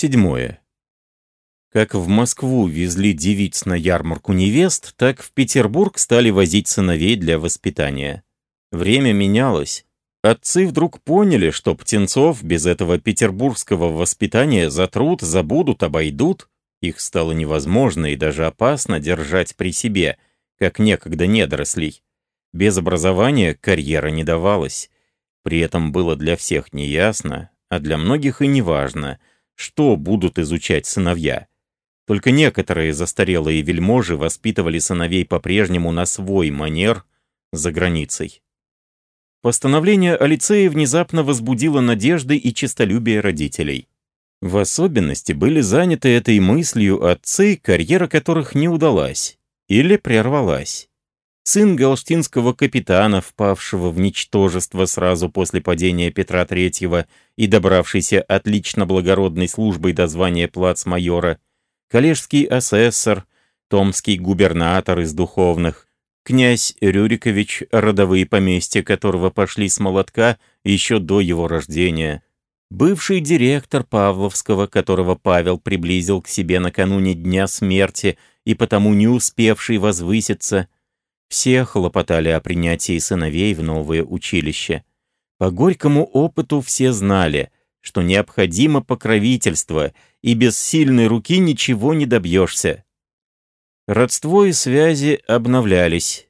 Седьмое. Как в Москву везли девиц на ярмарку невест, так в Петербург стали возить сыновей для воспитания. Время менялось. Отцы вдруг поняли, что птенцов без этого петербургского воспитания затрут, забудут, обойдут. Их стало невозможно и даже опасно держать при себе, как некогда недорослей. Без образования карьера не давалась. При этом было для всех неясно, а для многих и неважно, что будут изучать сыновья. Только некоторые застарелые вельможи воспитывали сыновей по-прежнему на свой манер за границей. Постановление о лицее внезапно возбудило надежды и честолюбие родителей. В особенности были заняты этой мыслью отцы, карьера которых не удалась или прервалась. Сын галштинского капитана, впавшего в ничтожество сразу после падения Петра III и добравшийся отлично благородной службой до звания плацмайора, коллежский асессор, томский губернатор из духовных, князь Рюрикович, родовые поместья которого пошли с молотка еще до его рождения, бывший директор Павловского, которого Павел приблизил к себе накануне дня смерти и потому не успевший возвыситься, все хлопотали о принятии сыновей в новое училище. По горькому опыту все знали, что необходимо покровительство, и без сильной руки ничего не добьешься. Родство и связи обновлялись.